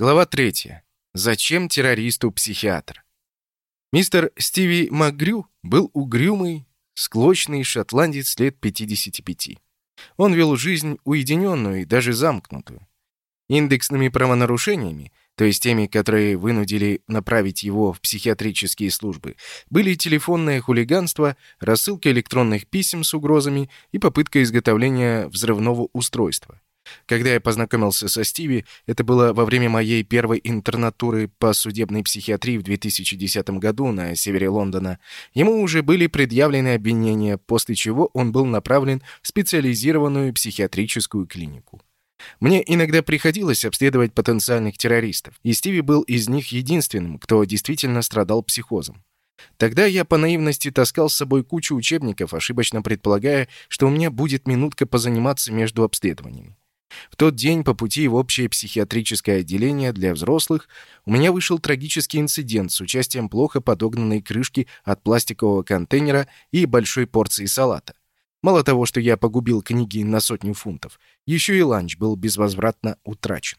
Глава 3. Зачем террористу психиатр? Мистер Стиви МакГрю был угрюмый, склочный шотландец лет 55. Он вел жизнь уединенную и даже замкнутую. Индексными правонарушениями, то есть теми, которые вынудили направить его в психиатрические службы, были телефонное хулиганство, рассылка электронных писем с угрозами и попытка изготовления взрывного устройства. Когда я познакомился со Стиви, это было во время моей первой интернатуры по судебной психиатрии в 2010 году на севере Лондона. Ему уже были предъявлены обвинения, после чего он был направлен в специализированную психиатрическую клинику. Мне иногда приходилось обследовать потенциальных террористов, и Стиви был из них единственным, кто действительно страдал психозом. Тогда я по наивности таскал с собой кучу учебников, ошибочно предполагая, что у меня будет минутка позаниматься между обследованиями. В тот день по пути в общее психиатрическое отделение для взрослых у меня вышел трагический инцидент с участием плохо подогнанной крышки от пластикового контейнера и большой порции салата. Мало того, что я погубил книги на сотню фунтов, еще и ланч был безвозвратно утрачен.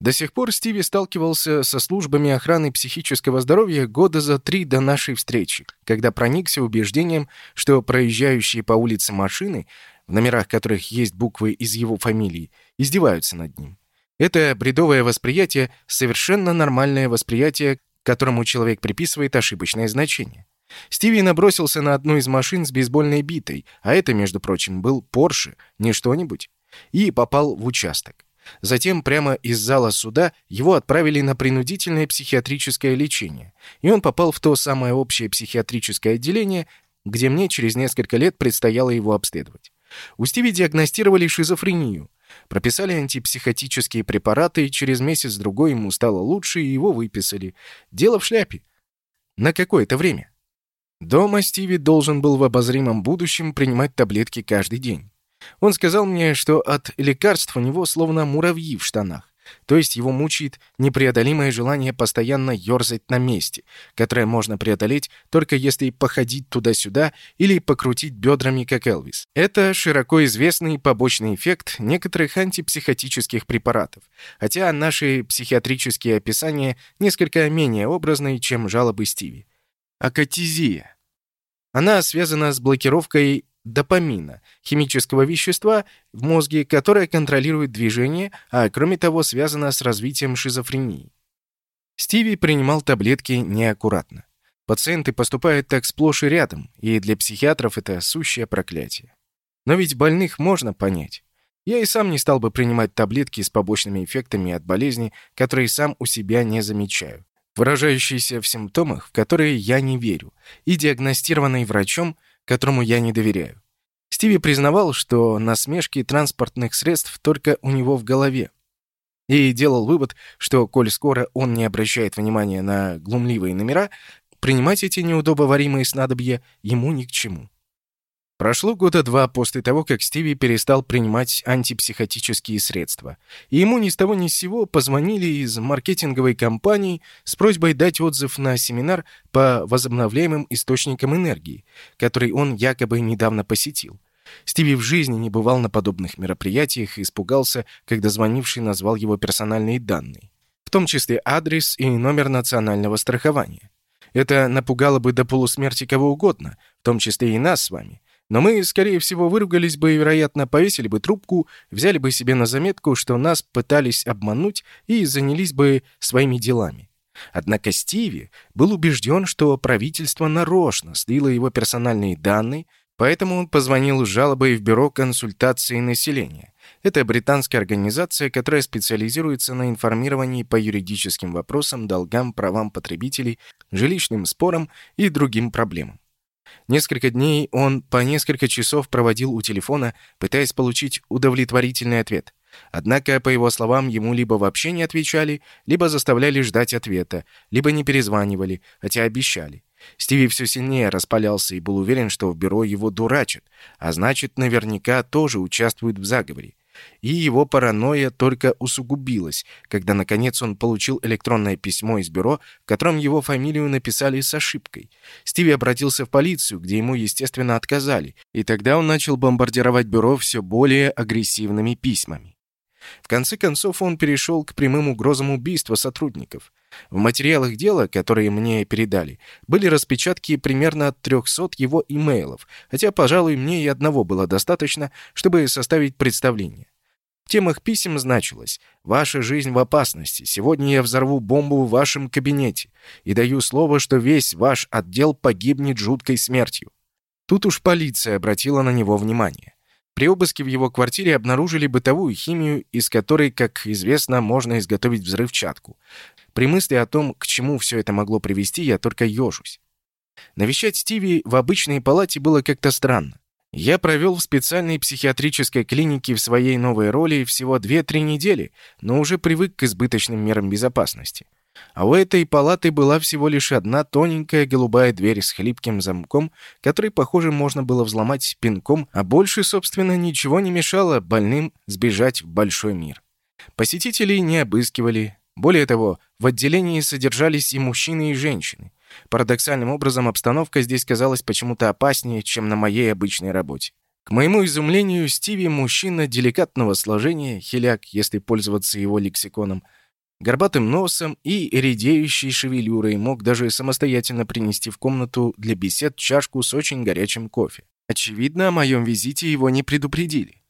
До сих пор Стиви сталкивался со службами охраны психического здоровья года за три до нашей встречи, когда проникся убеждением, что проезжающие по улице машины в номерах которых есть буквы из его фамилии, издеваются над ним. Это бредовое восприятие — совершенно нормальное восприятие, которому человек приписывает ошибочное значение. Стиви набросился на одну из машин с бейсбольной битой, а это, между прочим, был Порше, не что-нибудь, и попал в участок. Затем прямо из зала суда его отправили на принудительное психиатрическое лечение, и он попал в то самое общее психиатрическое отделение, где мне через несколько лет предстояло его обследовать. У Стиви диагностировали шизофрению. Прописали антипсихотические препараты, и через месяц-другой ему стало лучше, и его выписали. Дело в шляпе. На какое-то время. Дома Стиви должен был в обозримом будущем принимать таблетки каждый день. Он сказал мне, что от лекарств у него словно муравьи в штанах. То есть его мучает непреодолимое желание постоянно ерзать на месте, которое можно преодолеть только если походить туда-сюда или покрутить бедрами, как Элвис. Это широко известный побочный эффект некоторых антипсихотических препаратов, хотя наши психиатрические описания несколько менее образные, чем жалобы Стиви. Акатизия. Она связана с блокировкой допамина, химического вещества в мозге, которое контролирует движение, а кроме того связано с развитием шизофрении. Стиви принимал таблетки неаккуратно. Пациенты поступают так сплошь и рядом, и для психиатров это сущее проклятие. Но ведь больных можно понять. Я и сам не стал бы принимать таблетки с побочными эффектами от болезни, которые сам у себя не замечаю, выражающиеся в симптомах, в которые я не верю, и диагностированные врачом – которому я не доверяю. Стиви признавал, что насмешки транспортных средств только у него в голове. И делал вывод, что, коль скоро он не обращает внимания на глумливые номера, принимать эти неудобоваримые снадобья ему ни к чему. Прошло года два после того, как Стиви перестал принимать антипсихотические средства, и ему ни с того ни с сего позвонили из маркетинговой компании с просьбой дать отзыв на семинар по возобновляемым источникам энергии, который он якобы недавно посетил. Стиви в жизни не бывал на подобных мероприятиях и испугался, когда звонивший назвал его персональные данные, в том числе адрес и номер национального страхования. Это напугало бы до полусмерти кого угодно, в том числе и нас с вами, но мы, скорее всего, выругались бы и, вероятно, повесили бы трубку, взяли бы себе на заметку, что нас пытались обмануть и занялись бы своими делами. Однако Стиви был убежден, что правительство нарочно слило его персональные данные, поэтому он позвонил с жалобой в Бюро консультации населения. Это британская организация, которая специализируется на информировании по юридическим вопросам, долгам, правам потребителей, жилищным спорам и другим проблемам. Несколько дней он по несколько часов проводил у телефона, пытаясь получить удовлетворительный ответ. Однако, по его словам, ему либо вообще не отвечали, либо заставляли ждать ответа, либо не перезванивали, хотя обещали. Стиви все сильнее распалялся и был уверен, что в бюро его дурачат, а значит, наверняка тоже участвует в заговоре. И его паранойя только усугубилась, когда, наконец, он получил электронное письмо из бюро, в котором его фамилию написали с ошибкой. Стиви обратился в полицию, где ему, естественно, отказали, и тогда он начал бомбардировать бюро все более агрессивными письмами. В конце концов, он перешел к прямым угрозам убийства сотрудников. В материалах дела, которые мне передали, были распечатки примерно от 300 его имейлов, хотя, пожалуй, мне и одного было достаточно, чтобы составить представление. В темах писем значилось «Ваша жизнь в опасности. Сегодня я взорву бомбу в вашем кабинете и даю слово, что весь ваш отдел погибнет жуткой смертью». Тут уж полиция обратила на него внимание. При обыске в его квартире обнаружили бытовую химию, из которой, как известно, можно изготовить взрывчатку. При мысли о том, к чему все это могло привести, я только ежусь. Навещать Стиви в обычной палате было как-то странно. Я провел в специальной психиатрической клинике в своей новой роли всего 2-3 недели, но уже привык к избыточным мерам безопасности. А у этой палаты была всего лишь одна тоненькая голубая дверь с хлипким замком, который, похоже, можно было взломать пинком, а больше, собственно, ничего не мешало больным сбежать в большой мир. Посетителей не обыскивали. Более того, в отделении содержались и мужчины, и женщины. Парадоксальным образом обстановка здесь казалась почему-то опаснее, чем на моей обычной работе. К моему изумлению, Стиви – мужчина деликатного сложения, хиляк, если пользоваться его лексиконом, горбатым носом и редеющей шевелюрой мог даже самостоятельно принести в комнату для бесед чашку с очень горячим кофе. Очевидно, о моем визите его не предупредили.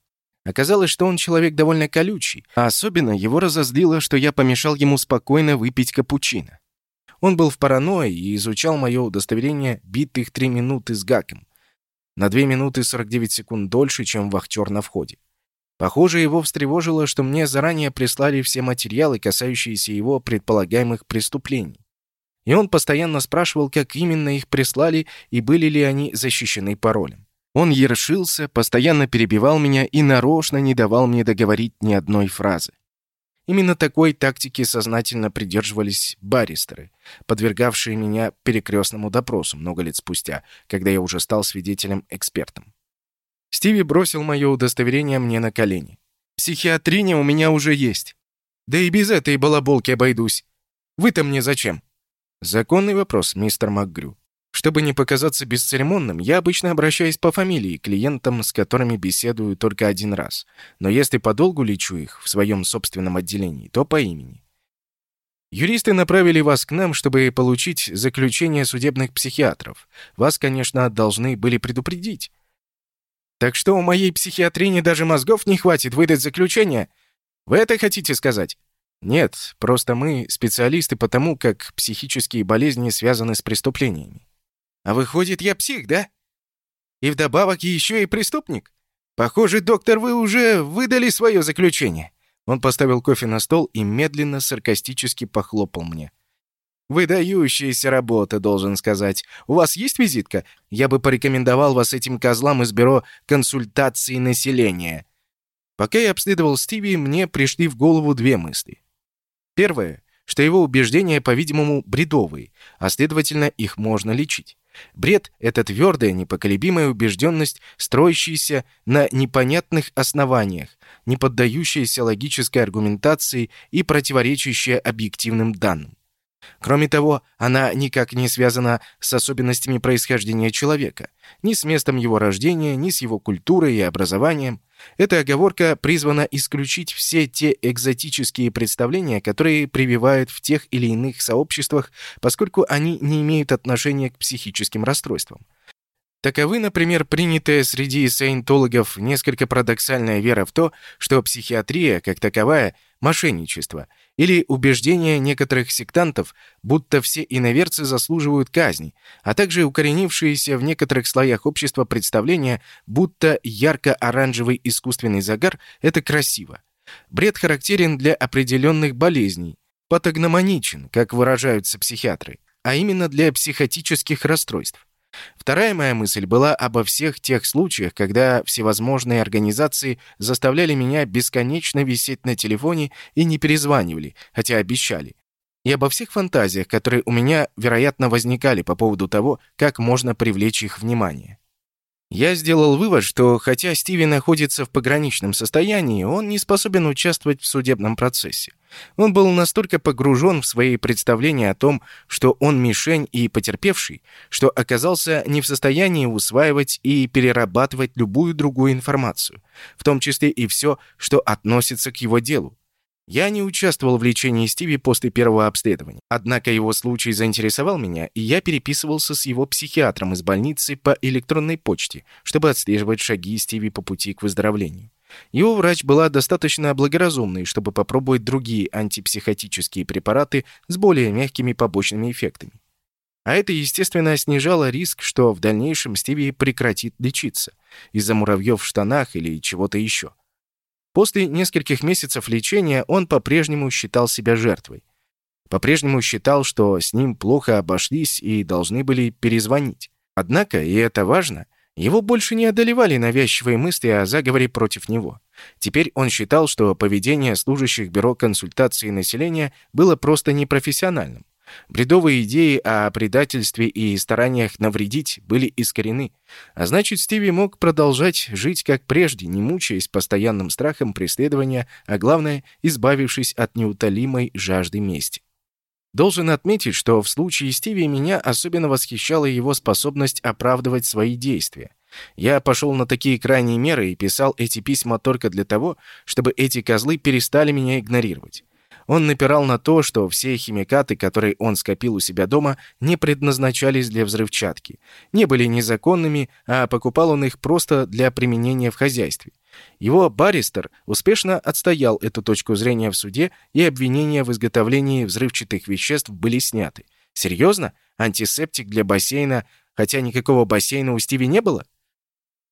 Оказалось, что он человек довольно колючий, а особенно его разозлило, что я помешал ему спокойно выпить капучино. Он был в паранойи и изучал мое удостоверение битых три минуты с гаком. На 2 минуты 49 секунд дольше, чем вахтер на входе. Похоже, его встревожило, что мне заранее прислали все материалы, касающиеся его предполагаемых преступлений. И он постоянно спрашивал, как именно их прислали и были ли они защищены паролем. Он ершился, постоянно перебивал меня и нарочно не давал мне договорить ни одной фразы. Именно такой тактики сознательно придерживались баристеры, подвергавшие меня перекрестному допросу много лет спустя, когда я уже стал свидетелем-экспертом. Стиви бросил мое удостоверение мне на колени. «Психиатриня у меня уже есть. Да и без этой балаболки обойдусь. Вы-то мне зачем?» «Законный вопрос, мистер МакГрю. Чтобы не показаться бесцеремонным, я обычно обращаюсь по фамилии клиентам, с которыми беседую только один раз. Но если подолгу лечу их в своем собственном отделении, то по имени. Юристы направили вас к нам, чтобы получить заключение судебных психиатров. Вас, конечно, должны были предупредить. Так что у моей психиатрине даже мозгов не хватит выдать заключение? Вы это хотите сказать? Нет, просто мы специалисты по тому, как психические болезни связаны с преступлениями. А выходит, я псих, да? И вдобавок еще и преступник? Похоже, доктор, вы уже выдали свое заключение». Он поставил кофе на стол и медленно, саркастически похлопал мне. «Выдающаяся работа, должен сказать. У вас есть визитка? Я бы порекомендовал вас этим козлам из бюро консультации населения». Пока я обследовал Стиви, мне пришли в голову две мысли. Первое, что его убеждения, по-видимому, бредовые, а следовательно, их можно лечить. Бред — это твердая, непоколебимая убежденность, строящаяся на непонятных основаниях, не поддающаяся логической аргументации и противоречащая объективным данным. Кроме того, она никак не связана с особенностями происхождения человека, ни с местом его рождения, ни с его культурой и образованием. Эта оговорка призвана исключить все те экзотические представления, которые прививают в тех или иных сообществах, поскольку они не имеют отношения к психическим расстройствам. Таковы, например, принятая среди саентологов несколько парадоксальная вера в то, что психиатрия, как таковая, мошенничество, или убеждение некоторых сектантов, будто все иноверцы заслуживают казни, а также укоренившиеся в некоторых слоях общества представление, будто ярко-оранжевый искусственный загар – это красиво. Бред характерен для определенных болезней, патогномоничен, как выражаются психиатры, а именно для психотических расстройств. Вторая моя мысль была обо всех тех случаях, когда всевозможные организации заставляли меня бесконечно висеть на телефоне и не перезванивали, хотя обещали. И обо всех фантазиях, которые у меня, вероятно, возникали по поводу того, как можно привлечь их внимание. Я сделал вывод, что хотя Стиви находится в пограничном состоянии, он не способен участвовать в судебном процессе. Он был настолько погружен в свои представления о том, что он мишень и потерпевший, что оказался не в состоянии усваивать и перерабатывать любую другую информацию, в том числе и все, что относится к его делу. Я не участвовал в лечении Стиви после первого обследования. Однако его случай заинтересовал меня, и я переписывался с его психиатром из больницы по электронной почте, чтобы отслеживать шаги Стиви по пути к выздоровлению. Его врач была достаточно благоразумной, чтобы попробовать другие антипсихотические препараты с более мягкими побочными эффектами. А это, естественно, снижало риск, что в дальнейшем Стиви прекратит лечиться из-за муравьев в штанах или чего-то еще. После нескольких месяцев лечения он по-прежнему считал себя жертвой. По-прежнему считал, что с ним плохо обошлись и должны были перезвонить. Однако, и это важно, его больше не одолевали навязчивые мысли о заговоре против него. Теперь он считал, что поведение служащих бюро консультации населения было просто непрофессиональным. Бредовые идеи о предательстве и стараниях навредить были искорены, а значит, Стиви мог продолжать жить как прежде, не мучаясь постоянным страхом преследования, а главное, избавившись от неутолимой жажды мести. Должен отметить, что в случае Стиви меня особенно восхищала его способность оправдывать свои действия. Я пошел на такие крайние меры и писал эти письма только для того, чтобы эти козлы перестали меня игнорировать. Он напирал на то, что все химикаты, которые он скопил у себя дома, не предназначались для взрывчатки, не были незаконными, а покупал он их просто для применения в хозяйстве. Его баристер успешно отстоял эту точку зрения в суде, и обвинения в изготовлении взрывчатых веществ были сняты. Серьезно? Антисептик для бассейна, хотя никакого бассейна у Стиви не было?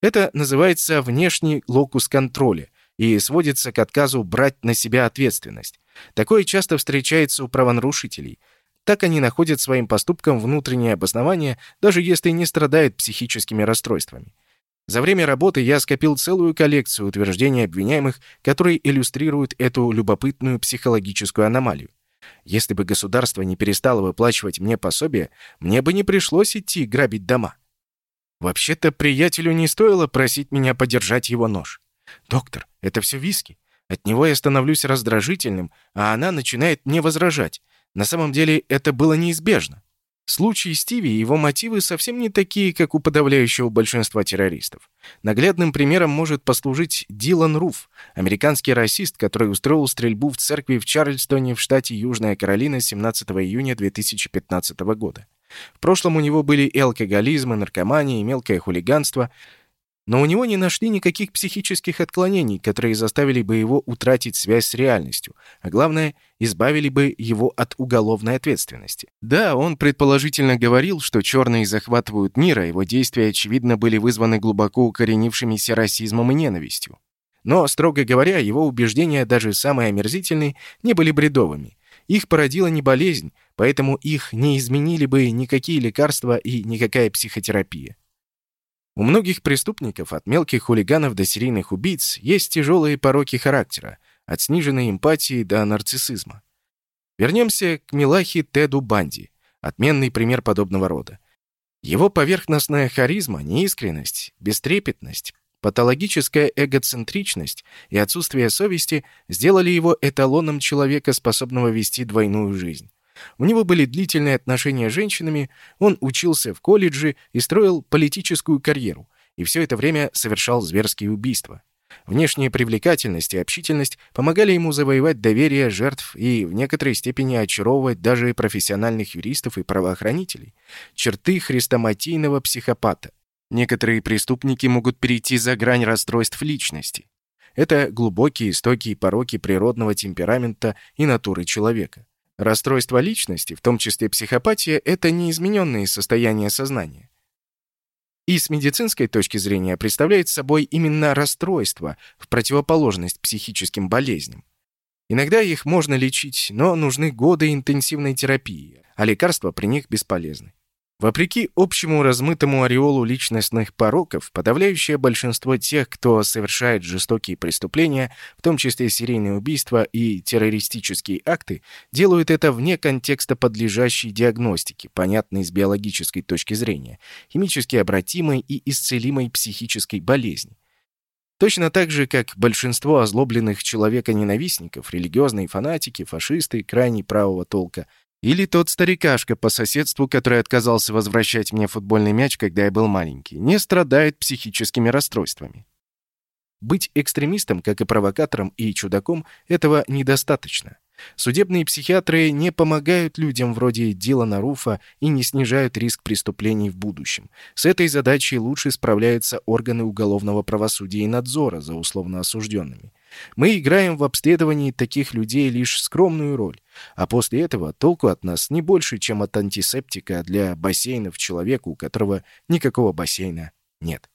Это называется внешний локус контроля и сводится к отказу брать на себя ответственность. Такое часто встречается у правонарушителей. Так они находят своим поступкам внутреннее обоснование, даже если не страдают психическими расстройствами. За время работы я скопил целую коллекцию утверждений обвиняемых, которые иллюстрируют эту любопытную психологическую аномалию. Если бы государство не перестало выплачивать мне пособие, мне бы не пришлось идти грабить дома. Вообще-то приятелю не стоило просить меня подержать его нож. «Доктор, это все виски. От него я становлюсь раздражительным, а она начинает мне возражать. На самом деле это было неизбежно. В случае Стиви его мотивы совсем не такие, как у подавляющего большинства террористов. Наглядным примером может послужить Дилан Руф, американский расист, который устроил стрельбу в церкви в Чарльстоне в штате Южная Каролина 17 июня 2015 года. В прошлом у него были и алкоголизм, и наркомания, и мелкое хулиганство – но у него не нашли никаких психических отклонений, которые заставили бы его утратить связь с реальностью, а главное, избавили бы его от уголовной ответственности. Да, он предположительно говорил, что черные захватывают мир, а его действия, очевидно, были вызваны глубоко укоренившимися расизмом и ненавистью. Но, строго говоря, его убеждения, даже самые омерзительные, не были бредовыми. Их породила не болезнь, поэтому их не изменили бы никакие лекарства и никакая психотерапия. У многих преступников, от мелких хулиганов до серийных убийц, есть тяжелые пороки характера, от сниженной эмпатии до нарциссизма. Вернемся к Милахи Теду Банди, отменный пример подобного рода. Его поверхностная харизма, неискренность, бестрепетность, патологическая эгоцентричность и отсутствие совести сделали его эталоном человека, способного вести двойную жизнь. У него были длительные отношения с женщинами, он учился в колледже и строил политическую карьеру, и все это время совершал зверские убийства. Внешняя привлекательность и общительность помогали ему завоевать доверие жертв и в некоторой степени очаровывать даже профессиональных юристов и правоохранителей. Черты хрестоматийного психопата. Некоторые преступники могут перейти за грань расстройств личности. Это глубокие истокие пороки природного темперамента и натуры человека. Расстройство личности, в том числе психопатия, это неизмененные состояния сознания. И с медицинской точки зрения представляет собой именно расстройство в противоположность психическим болезням. Иногда их можно лечить, но нужны годы интенсивной терапии, а лекарства при них бесполезны. Вопреки общему размытому ореолу личностных пороков, подавляющее большинство тех, кто совершает жестокие преступления, в том числе серийные убийства и террористические акты, делают это вне контекста подлежащей диагностики, понятной с биологической точки зрения, химически обратимой и исцелимой психической болезни. Точно так же, как большинство озлобленных человека-ненавистников, религиозные фанатики, фашисты, крайне правого толка, или тот старикашка по соседству, который отказался возвращать мне футбольный мяч, когда я был маленький, не страдает психическими расстройствами. Быть экстремистом, как и провокатором и чудаком, этого недостаточно. Судебные психиатры не помогают людям вроде Дилана Руфа и не снижают риск преступлений в будущем. С этой задачей лучше справляются органы уголовного правосудия и надзора за условно осужденными. Мы играем в обследовании таких людей лишь скромную роль, а после этого толку от нас не больше, чем от антисептика для бассейнов человеку, у которого никакого бассейна нет.